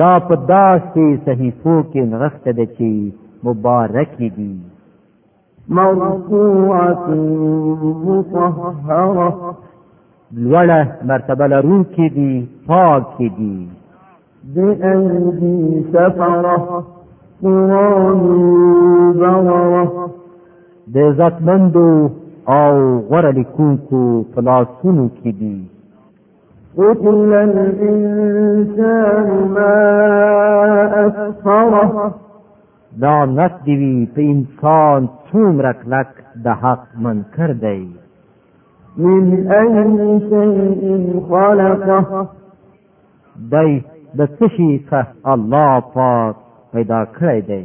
دا په داسې صحیفو کې نغښته ده چې مبارکې دي مرفوعة مطهرة لوړه مرتبه لرونکې دي پاکې دي بأيدي سفرة قرآن بررة د عزتمندو او غوره لیکونکو په لاسونو کې دي قتل الانسان ما اكثره لعنت دی وی په انسان څومره کلک د حق منکر دی من اي شيء خلقه دی د څه شي څخه الله پاک پیدا کړی دی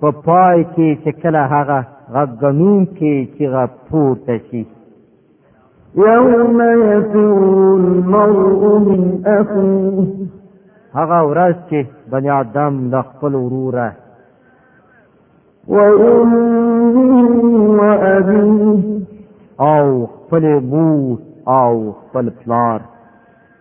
په پای کې چې کله هغه غږنون کې چې غ پورته شي يوم يفر المرء من أخيه هغه ورځ چې بني آدم د خپل وروره وأمه وأبيه او خپل مور او خپل پلار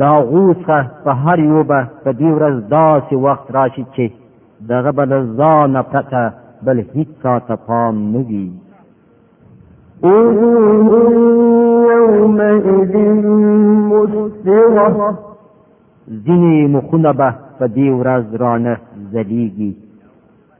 لاغو څخه په هر یو به په دې ورځ داسې وخت راشي چې دغه به له ځانه پرته بل هیڅ ته پام نه وي ځینې مخونه به په دې ورځ رانه ځلیږي